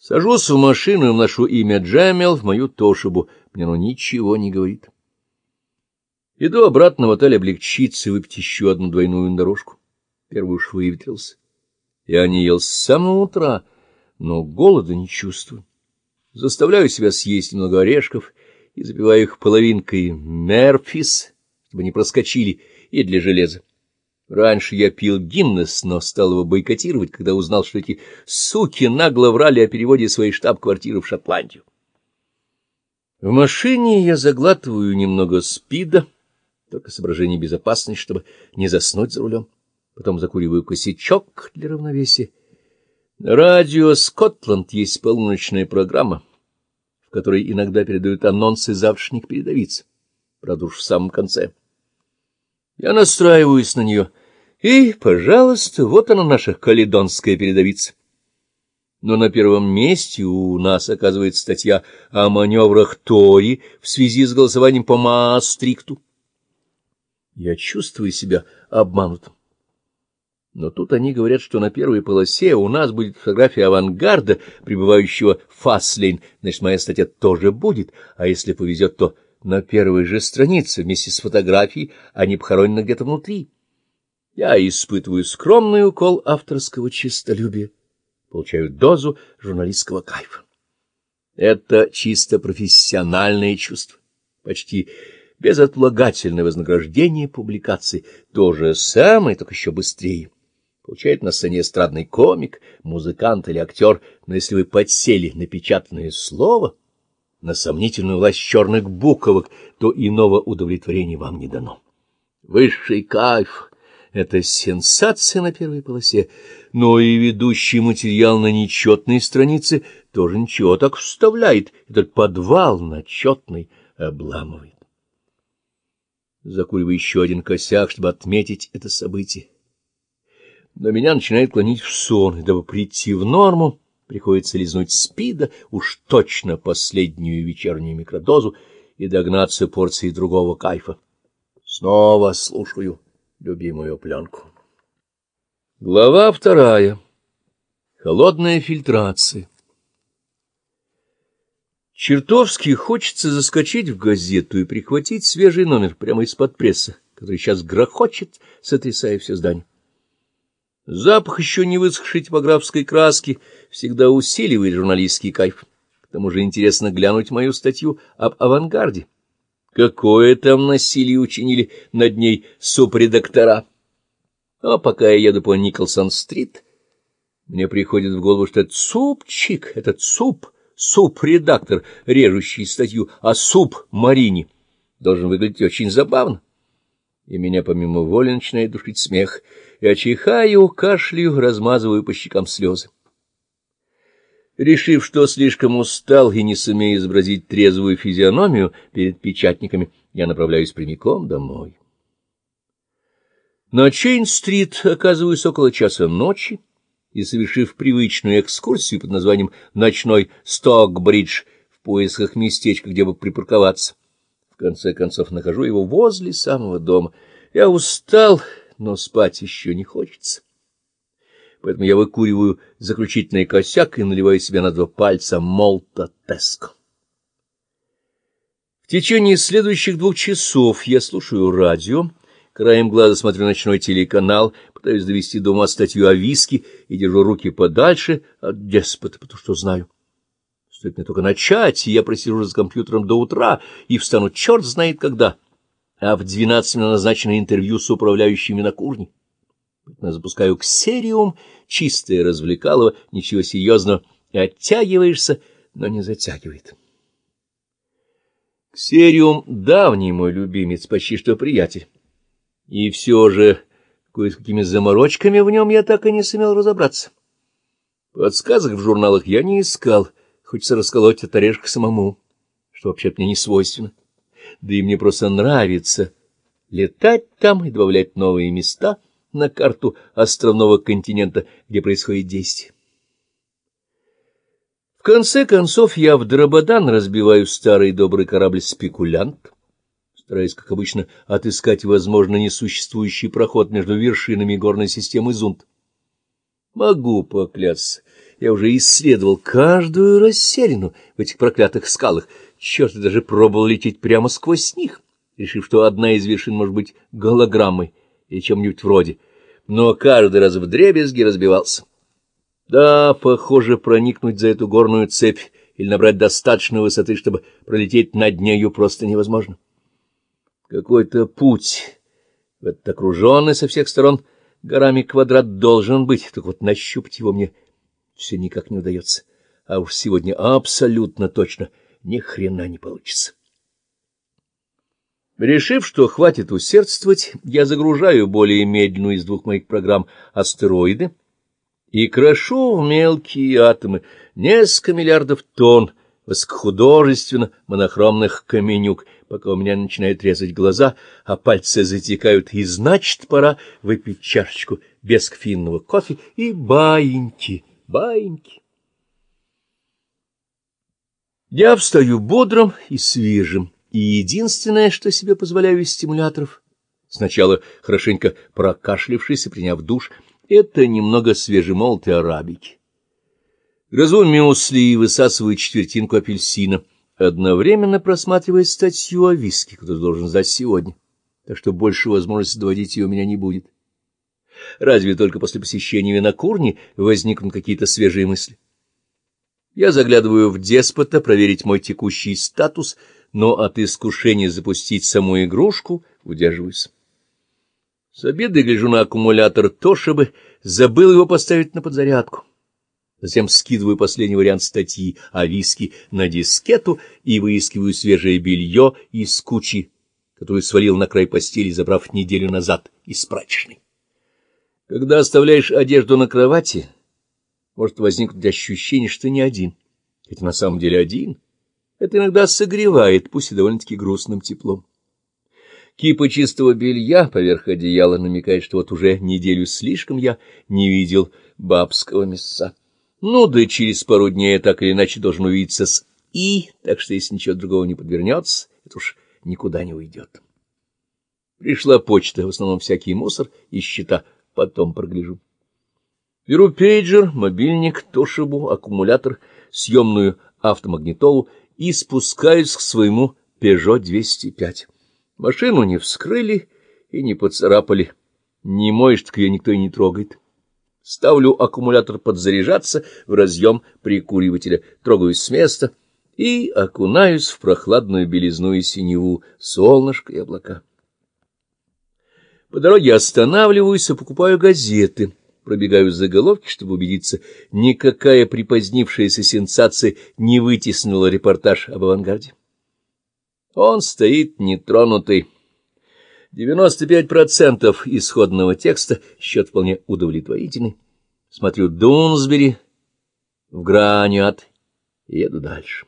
Сажусь в машину и вношу имя Джемел в мою Тошибу. Мне оно ничего не говорит. Иду обратно в отель облегчиться и выпить еще одну двойную дорожку. Первый уж выветрился. Я не ел с самого утра, но голода не чувствую. Заставляю себя съесть немного орешков и запиваю их половинкой мерфис, чтобы не проскочили, и для железа. Раньше я пил Гиннес, но стал его бойкотировать, когда узнал, что эти суки нагло врали о переводе своей штаб-квартиры в Шотландию. В машине я заглатываю немного спида, только соображение безопасности, чтобы не заснуть за рулем. Потом закуриваю косячок для равновесия. На радио «Скотланд» есть полуночная программа, в которой иногда передают анонсы завтрашних передовиц. Правда уж в самом конце. Я настраиваюсь на нее — и, пожалуйста, вот она, наша каледонская передовица. Но на первом месте у нас оказывается статья о маневрах Тори в связи с голосованием по Маастрикту. Я чувствую себя обманутым. Но тут они говорят, что на первой полосе у нас будет фотография авангарда, пребывающего в Фаслейн, значит, моя статья тоже будет, а если повезет, то на первой же странице вместе с фотографией они похоронены где-то внутри. Я испытываю скромный укол авторского честолюбия, получаю дозу журналистского кайфа. Это чисто профессиональное чувство, почти безотлагательное вознаграждение публикации, то же самое, только еще быстрее. Получает на сцене эстрадный комик, музыкант или актер, но если вы подсели на печатное слово, на сомнительную власть черных буквок, то иного удовлетворения вам не дано. Высший кайф — это сенсация на первой полосе, но и ведущий материал на нечетной странице тоже ничего так вставляет. Этот подвал на четной обламывает. Закуриваю еще один косяк, чтобы отметить это событие. Но меня начинает клонить в сон, и дабы прийти в норму, приходится лизнуть спида, уж точно последнюю вечернюю микродозу, и догнаться порции другого кайфа. Снова слушаю любимую пленку. Глава вторая. Холодная фильтрация. Чертовски хочется заскочить в газету и прихватить свежий номер прямо из-под пресса, который сейчас грохочет, сотрясая все здание. Запах еще не высохшей типографской краски всегда усиливает журналистский кайф. К тому же интересно глянуть мою статью об авангарде. Какое там насилие учинили над ней супредактора? А пока я еду по Николсон-стрит, мне приходит в голову, что этот супчик, этот суп, суп-редактор, режущий статью о суп-марине, должен выглядеть очень забавно. И меня помимо воли начинает душить смех. Я чихаю, кашляю, размазываю по щекам слезы. Решив, что слишком устал и не сумею изобразить трезвую физиономию перед печатниками, я направляюсь прямиком домой. На Чейн-стрит оказываюсь около часа ночи и, совершив привычную экскурсию под названием «Ночной Сток-бридж» в поисках местечка, где бы припарковаться, в конце концов нахожу его возле самого дома. Я устал, но спать еще не хочется поэтому я выкуриваю заключительный косяк и наливаю себе на два пальца молта теско. В течение следующих двух часов я слушаю радио, краем глаза смотрю ночной телеканал, пытаюсь довести до ума статью о виске и держу руки подальше от деспота, потому что знаю. Стоит мне только начать, и я просижу за компьютером до утра и встану черт знает когда, а в двенадцать мне назначено интервью с управляющими на курне запускаю ксериум, чистое развлекалово, ничего серьезного, и оттягиваешься, но не затягивает. Ксериум — давний мой любимец, почти что приятель. И все же кое-какими заморочками в нем я так и не сумел разобраться. Подсказок в журналах я не искал, хочется расколоть от орешка самому, что вообще-то мне не свойственно. Да и мне просто нравится летать там и добавлять новые места — на карту островного континента, где происходит действие. В конце концов, я в Драбадан разбиваю старый добрый корабль «Спекулянт», стараясь, как обычно, отыскать, возможно, несуществующий проход между вершинами горной системы Зунд. Могу поклясться, я уже исследовал каждую расселину в этих проклятых скалах. Черт, я даже пробовал лететь прямо сквозь них, решив, что одна из вершин может быть голограммой или чем-нибудь вроде. Но каждый раз вдребезги разбивался. Да, похоже, проникнуть за эту горную цепь или набрать достаточно высоты, чтобы пролететь над нею, просто невозможно. Какой-то путь, в этот окруженный со всех сторон горами квадрат должен быть, так вот нащупать его мне все никак не удается. А уж сегодня абсолютно точно ни хрена не получится. Решив, что хватит усердствовать, я загружаю более медленную из двух моих программ астероиды и крошу в мелкие атомы несколько миллиардов тонн высокохудожественно монохромных каменюк, пока у меня начинают резать глаза, а пальцы затекают, и значит, пора выпить чашечку бескофейного кофе и баиньки, баиньки. Я встаю бодрым и свежим, и единственное, что себе позволяю из стимуляторов, сначала хорошенько прокашлившись и приняв душ, это немного свежемолотой арабики. Грызу мюсли и высасываю четвертинку апельсина, одновременно просматривая статью о виске, которую должен сдать сегодня, так что больше возможности доводить ее у меня не будет. Разве только после посещения винокурни возникнут какие-то свежие мысли. Я заглядываю в деспота проверить мой текущий статус, но от искушения запустить саму игрушку удерживаюсь. С обеда гляжу на аккумулятор то, чтобы забыл его поставить на подзарядку. Затем скидываю последний вариант статьи о виске на дискету и выискиваю свежее белье из кучи, которую свалил на край постели, забрав неделю назад из прачечной. Когда оставляешь одежду на кровати, может возникнуть ощущение, что не один. Хотя на самом деле один. Это иногда согревает, пусть и довольно-таки грустным теплом. Кипа чистого белья поверх одеяла намекает, что вот уже неделю слишком я не видел бабского мяса. Ну да через пару дней я так или иначе должен увидеться с И, так что если ничего другого не подвернется, это уж никуда не уйдет. Пришла почта, в основном всякий мусор и счета, потом прогляжу. Беру пейджер, мобильник, тошибу, аккумулятор, съемную автомагнитолу и спускаюсь к своему Peugeot 205. Машину не вскрыли и не поцарапали. Не моешь, ее никто и не трогает. Ставлю аккумулятор подзаряжаться в разъем прикуривателя, трогаюсь с места и окунаюсь в прохладную белизну и синеву, солнышко и облака. По дороге останавливаюсь и покупаю газеты. Пробегаю заголовки, чтобы убедиться, никакая припозднившаяся сенсация не вытеснила репортаж об авангарде. Он стоит нетронутый. 95% исходного текста, счет вполне удовлетворительный. Смотрю Дунсбери в Граниат еду дальше.